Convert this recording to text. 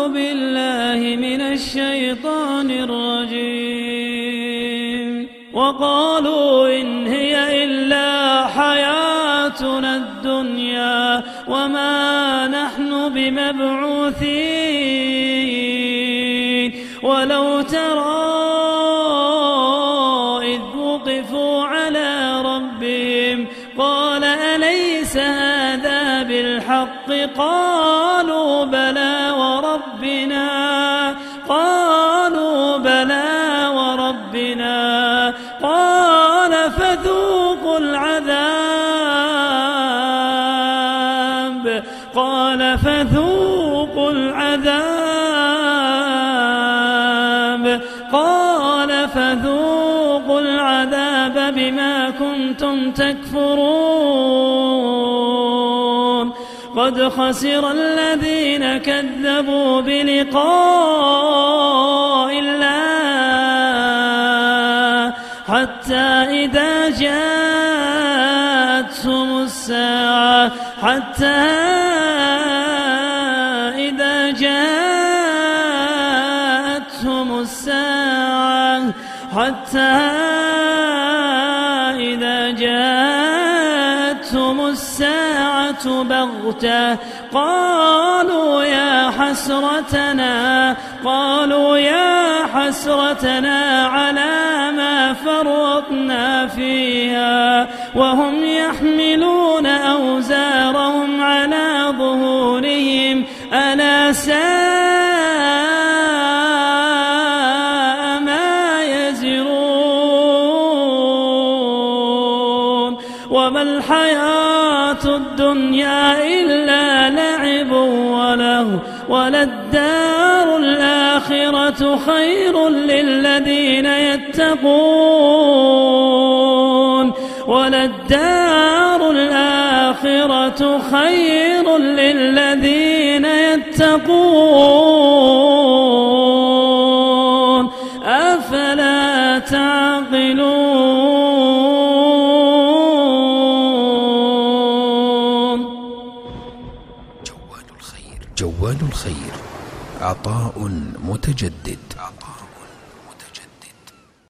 أعوذ بالله من الشيطان الرجيم. وقالوا إن هي إلا حياتنا الدنيا وما نحن بمبعوثين. ولو ترى إذ وقفوا على ربهم قال أليس هذا بالحق؟ قالوا بلى وربنا قال فذوقوا العذاب قال فذوقوا العذاب قال فذوقوا العذاب بما كنتم تكفرون قد خسر الذين كذبوا بلقاء حتى إذا جاءتهم الساعة حتى إذا جاءتهم الساعة حتى إذا جاءتهم الساعة بغتة. قالوا يا حسرتنا قالوا يا حسرتنا على ما فرطنا فيها وهم يحملون أوزارهم على ظهورهم. ألا ساء ما يزرون. وما الحياة الدنيا إلا لعب وله وللدار خير للذين يتقون وللدار الآخرة خير للذين يتقون. أفلا تعقلون؟ جوال الخير. جوال الخير. عطاء متجدد.